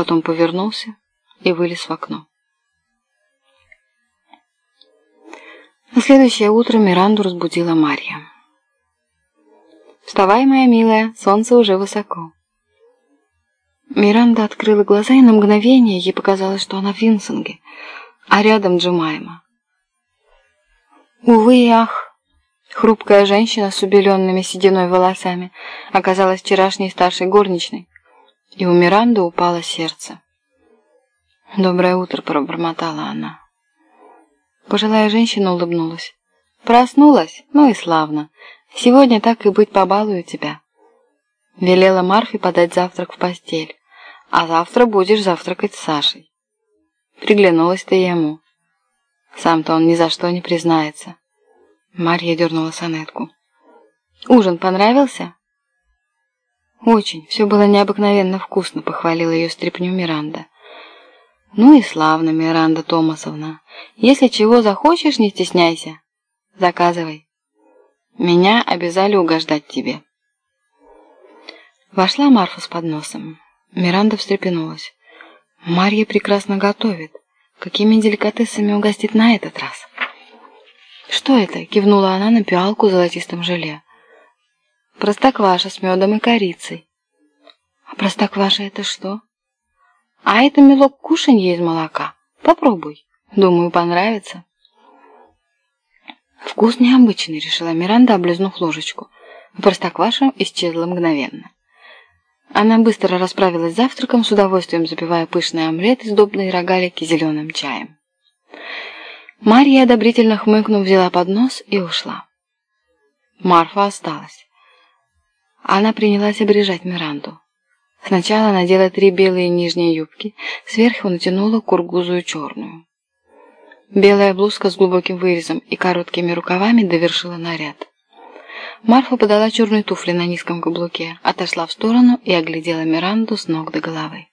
потом повернулся и вылез в окно. На следующее утро Миранду разбудила Марья. «Вставай, моя милая, солнце уже высоко». Миранда открыла глаза, и на мгновение ей показалось, что она в Винсинге, а рядом Джемайма. Увы и ах, хрупкая женщина с убеленными сединой волосами оказалась вчерашней старшей горничной, и у Миранды упало сердце. «Доброе утро», — пробормотала она. Пожилая женщина улыбнулась. «Проснулась? Ну и славно. Сегодня так и быть побалую тебя». Велела Марфе подать завтрак в постель. «А завтра будешь завтракать с Сашей». Приглянулась ты ему. Сам-то он ни за что не признается. Марья дернула сонетку. «Ужин понравился?» «Очень. Все было необыкновенно вкусно», — похвалила ее стряпню Миранда. «Ну и славно, Миранда Томасовна. Если чего захочешь, не стесняйся. Заказывай. Меня обязали угождать тебе». Вошла Марфа с подносом. Миранда встрепенулась. «Марья прекрасно готовит. Какими деликатесами угостит на этот раз?» «Что это?» — кивнула она на пиалку в золотистом желе. «Простокваша с медом и корицей». «А простокваша это что?» А это мелок кушанье из молока. Попробуй. Думаю, понравится. Вкус необычный, решила Миранда, облизнув ложечку. Простокваша исчезла мгновенно. Она быстро расправилась с завтраком, с удовольствием запивая пышный омлет из добной рогалики зеленым чаем. Марья, одобрительно хмыкнув, взяла поднос и ушла. Марфа осталась. Она принялась обрежать Миранду. Сначала надела три белые нижние юбки, сверху натянула кургузую черную. Белая блузка с глубоким вырезом и короткими рукавами довершила наряд. Марфа подала черные туфли на низком каблуке, отошла в сторону и оглядела Миранду с ног до головы.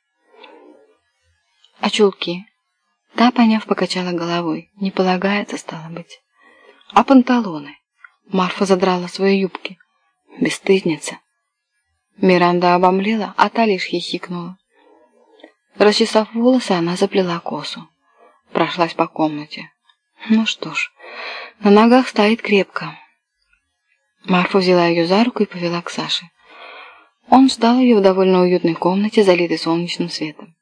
«А чулки?» Та, поняв, покачала головой. «Не полагается, стало быть». «А панталоны?» Марфа задрала свои юбки. «Бесстыдница!» Миранда обомлела, а та лишь хихикнула. Расчесав волосы, она заплела косу. Прошлась по комнате. Ну что ж, на ногах стоит крепко. Марфа взяла ее за руку и повела к Саше. Он ждал ее в довольно уютной комнате, залитой солнечным светом.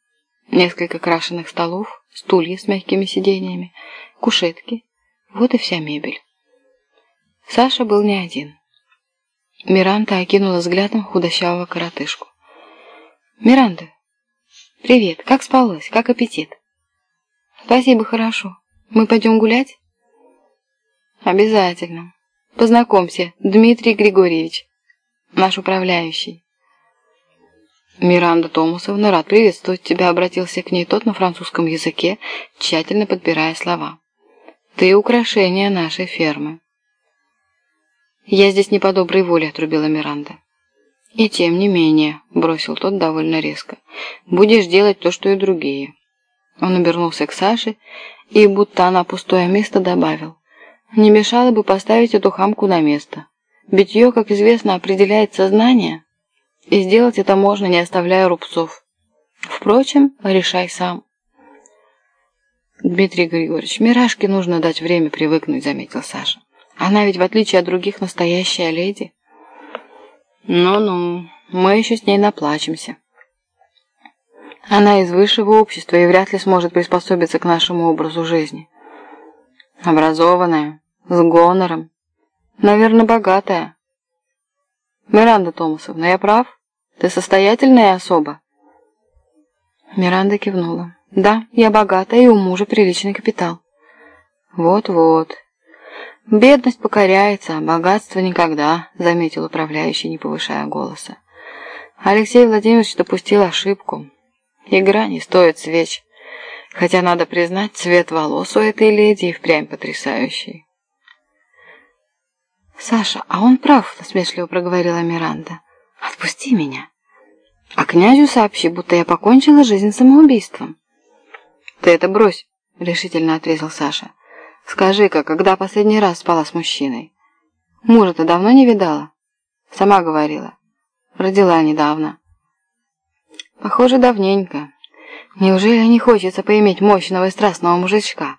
Несколько крашеных столов, стулья с мягкими сиденьями, кушетки. Вот и вся мебель. Саша был не один. Миранда окинула взглядом худощавого коротышку. «Миранда, привет, как спалось, как аппетит?» «Спасибо, хорошо. Мы пойдем гулять?» «Обязательно. Познакомься, Дмитрий Григорьевич, наш управляющий». «Миранда Томасовна, рад приветствовать тебя», — обратился к ней тот на французском языке, тщательно подбирая слова. «Ты украшение нашей фермы». «Я здесь не по доброй воле», — отрубила Миранда. «И тем не менее», — бросил тот довольно резко, — «будешь делать то, что и другие». Он обернулся к Саше и, будто она пустое место, добавил. «Не мешало бы поставить эту хамку на место. Битье, как известно, определяет сознание, и сделать это можно, не оставляя рубцов. Впрочем, решай сам». «Дмитрий Григорьевич, Мирашке нужно дать время привыкнуть», — заметил Саша. Она ведь, в отличие от других, настоящая леди. Ну-ну, мы еще с ней наплачемся. Она из высшего общества и вряд ли сможет приспособиться к нашему образу жизни. Образованная, с гонором, наверное, богатая. Миранда Томасовна, я прав? Ты состоятельная особа? Миранда кивнула. Да, я богатая, и у мужа приличный капитал. Вот-вот. «Бедность покоряется, а богатство никогда», — заметил управляющий, не повышая голоса. Алексей Владимирович допустил ошибку. Игра не стоит свеч. Хотя, надо признать, цвет волос у этой леди и впрямь потрясающий. «Саша, а он прав», — насмешливо проговорила Миранда. «Отпусти меня. А князю сообщи, будто я покончила жизнь самоубийством». «Ты это брось», — решительно отрезал Саша. Скажи-ка, когда последний раз спала с мужчиной? Мужа-то давно не видала? Сама говорила. Родила недавно. Похоже, давненько. Неужели не хочется поиметь мощного и страстного мужичка?